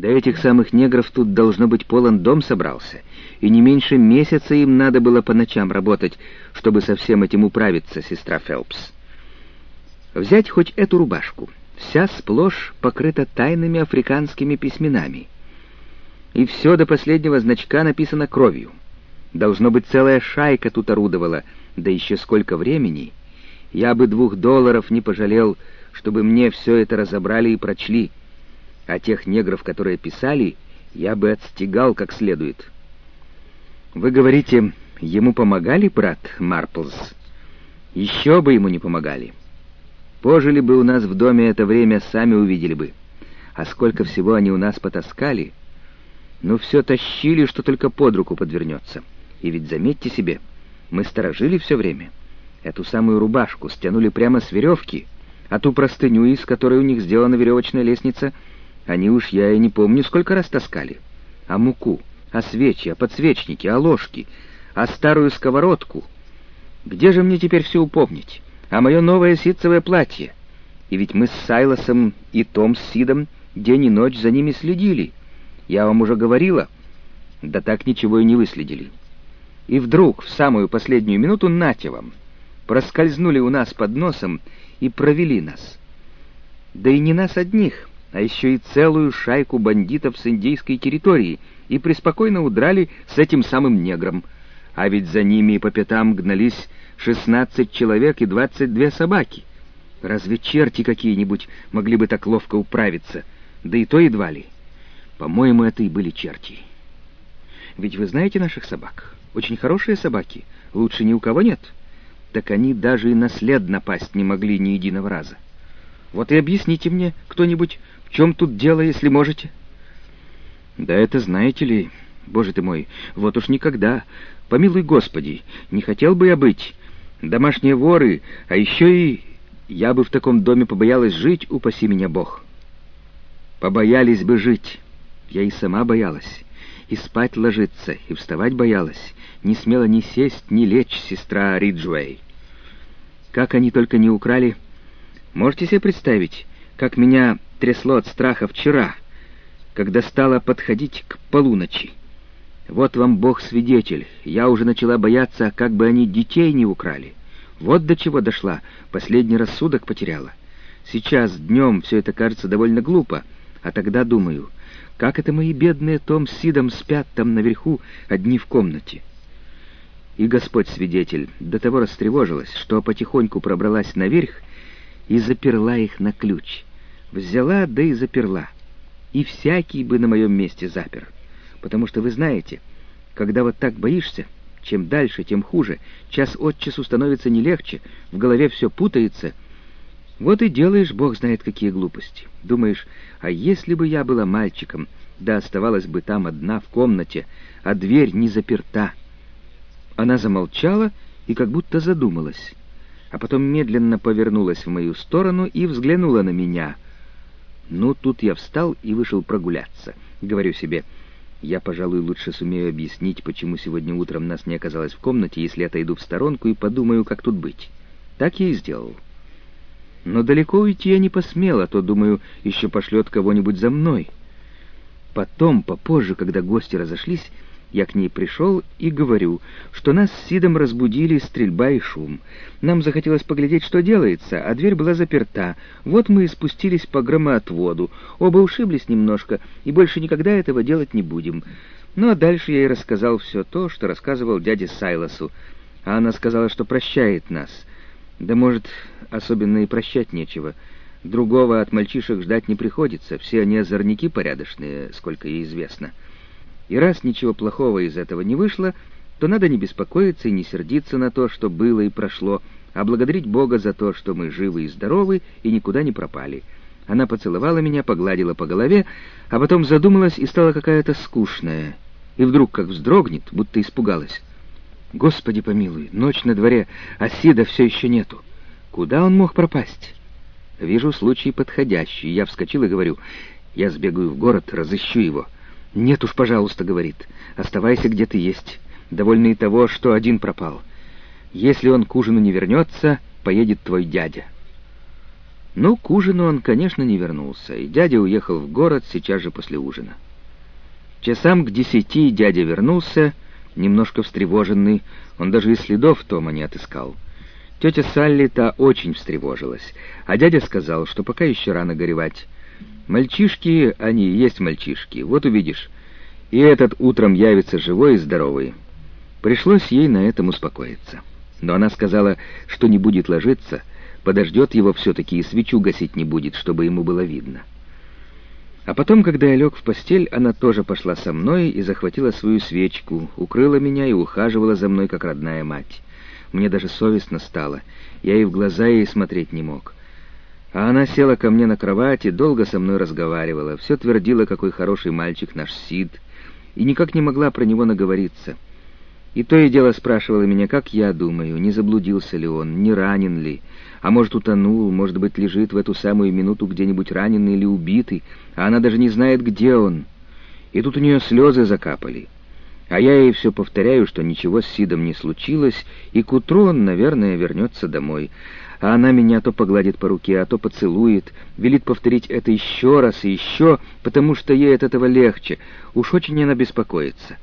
До этих самых негров тут должно быть полон дом собрался, и не меньше месяца им надо было по ночам работать, чтобы со всем этим управиться, сестра Фелпс. Взять хоть эту рубашку, вся сплошь покрыта тайными африканскими письменами. И все до последнего значка написано кровью. Должно быть, целая шайка тут орудовала, да еще сколько времени. Я бы двух долларов не пожалел, чтобы мне все это разобрали и прочли а тех негров, которые писали, я бы отстегал как следует. Вы говорите, ему помогали, брат Марплз? Еще бы ему не помогали. Пожили бы у нас в доме это время, сами увидели бы. А сколько всего они у нас потаскали. Ну, все тащили, что только под руку подвернется. И ведь заметьте себе, мы сторожили все время. Эту самую рубашку стянули прямо с веревки, а ту простыню, из которой у них сделана веревочная лестница — они уж я и не помню, сколько раз таскали. А муку, а свечи, а подсвечники, а ложки, а старую сковородку. Где же мне теперь все упомнить? А мое новое ситцевое платье? И ведь мы с Сайлосом и Том с Сидом день и ночь за ними следили. Я вам уже говорила. Да так ничего и не выследили. И вдруг, в самую последнюю минуту, нате вам, проскользнули у нас под носом и провели нас. Да и не нас одних, а еще и целую шайку бандитов с индейской территории, и преспокойно удрали с этим самым негром. А ведь за ними и по пятам гнались шестнадцать человек и двадцать две собаки. Разве черти какие-нибудь могли бы так ловко управиться? Да и то едва ли. По-моему, это и были черти. Ведь вы знаете наших собак? Очень хорошие собаки. Лучше ни у кого нет. Так они даже и наследно напасть не могли ни единого раза. Вот и объясните мне кто-нибудь, в чем тут дело, если можете?» «Да это знаете ли, боже ты мой, вот уж никогда. Помилуй Господи, не хотел бы я быть. Домашние воры, а еще и... Я бы в таком доме побоялась жить, упаси меня Бог». «Побоялись бы жить. Я и сама боялась. И спать ложиться, и вставать боялась. Не смела ни сесть, ни лечь, сестра Риджуэй. Как они только не украли... Можете себе представить, как меня трясло от страха вчера, когда стало подходить к полуночи. Вот вам Бог свидетель, я уже начала бояться, как бы они детей не украли. Вот до чего дошла, последний рассудок потеряла. Сейчас днем все это кажется довольно глупо, а тогда думаю, как это мои бедные Том с Сидом спят там наверху, одни в комнате. И Господь свидетель до того растревожилась, что потихоньку пробралась наверх и заперла их на ключ. Взяла, да и заперла. И всякий бы на моем месте запер. Потому что вы знаете, когда вот так боишься, чем дальше, тем хуже. Час от часу становится не легче, в голове все путается. Вот и делаешь, бог знает какие глупости. Думаешь, а если бы я была мальчиком, да оставалась бы там одна в комнате, а дверь не заперта. Она замолчала и как будто задумалась, а потом медленно повернулась в мою сторону и взглянула на меня — ну, тут я встал и вышел прогуляться. Говорю себе, я, пожалуй, лучше сумею объяснить, почему сегодня утром нас не оказалось в комнате, если отойду в сторонку и подумаю, как тут быть. Так я и сделал. Но далеко уйти я не посмел, а то, думаю, еще пошлет кого-нибудь за мной. Потом, попозже, когда гости разошлись, я к ней пришел и говорю, что нас с Сидом разбудили стрельба и шум. Нам захотелось поглядеть, что делается, а дверь была заперта. Вот мы и спустились по громоотводу. Оба ушиблись немножко, и больше никогда этого делать не будем. Ну а дальше я ей рассказал все то, что рассказывал дяде Сайлосу. А она сказала, что прощает нас. Да, может, особенно и прощать нечего. Другого от мальчишек ждать не приходится. Все они озорники порядочные, сколько ей известно». И раз ничего плохого из этого не вышло, то надо не беспокоиться и не сердиться на то, что было и прошло, а благодарить Бога за то, что мы живы и здоровы и никуда не пропали. Она поцеловала меня, погладила по голове, а потом задумалась и стала какая-то скучная. И вдруг как вздрогнет, будто испугалась. «Господи помилуй, ночь на дворе, а Сида все еще нету. Куда он мог пропасть?» Вижу случай подходящий. Я вскочил и говорю, «Я сбегаю в город, разыщу его». «Нет уж, пожалуйста», — говорит, — «оставайся где ты есть. Довольно и того, что один пропал. Если он к ужину не вернется, поедет твой дядя». Но к ужину он, конечно, не вернулся, и дядя уехал в город сейчас же после ужина. Часам к десяти дядя вернулся, немножко встревоженный, он даже и следов Тома не отыскал. Тетя Салли-то очень встревожилась, а дядя сказал, что пока еще рано горевать. Мальчишки, они есть мальчишки, вот увидишь. И этот утром явится живой и здоровый. Пришлось ей на этом успокоиться. Но она сказала, что не будет ложиться, подождет его все-таки и свечу гасить не будет, чтобы ему было видно. А потом, когда я лег в постель, она тоже пошла со мной и захватила свою свечку, укрыла меня и ухаживала за мной, как родная мать. Мне даже совестно стало, я и в глаза ей смотреть не мог. А она села ко мне на кровати, долго со мной разговаривала, все твердила, какой хороший мальчик наш Сид, и никак не могла про него наговориться. И то и дело спрашивала меня, как я думаю, не заблудился ли он, не ранен ли, а может, утонул, может быть, лежит в эту самую минуту где-нибудь раненый или убитый, а она даже не знает, где он. И тут у нее слезы закапали. А я ей все повторяю, что ничего с Сидом не случилось, и к утру он, наверное, вернется домой. А она меня то погладит по руке, а то поцелует, велит повторить это еще раз и еще, потому что ей от этого легче. Уж очень она беспокоится.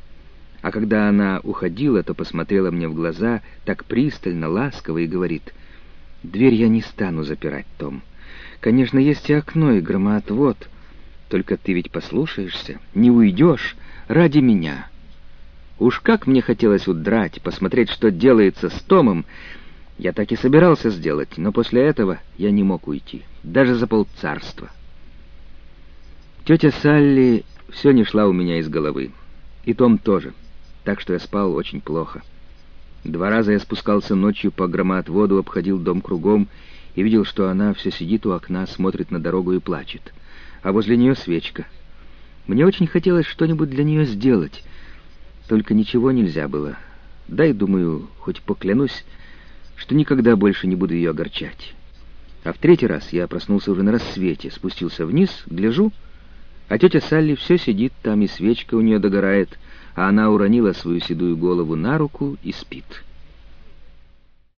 А когда она уходила, то посмотрела мне в глаза так пристально, ласково и говорит, «Дверь я не стану запирать, Том. Конечно, есть и окно, и громоотвод. Только ты ведь послушаешься, не уйдешь ради меня». Уж как мне хотелось удрать, посмотреть, что делается с Томом. Я так и собирался сделать, но после этого я не мог уйти, даже за полцарства. Тетя Салли все не шла у меня из головы, и Том тоже так что я спал очень плохо. Два раза я спускался ночью по громоотводу, обходил дом кругом и видел, что она все сидит у окна, смотрит на дорогу и плачет. А возле нее свечка. Мне очень хотелось что-нибудь для нее сделать, только ничего нельзя было. Дай, думаю, хоть поклянусь, что никогда больше не буду ее огорчать. А в третий раз я проснулся уже на рассвете, спустился вниз, гляжу, а тетя Салли все сидит там, и свечка у нее догорает — а она уронила свою седую голову на руку и спит.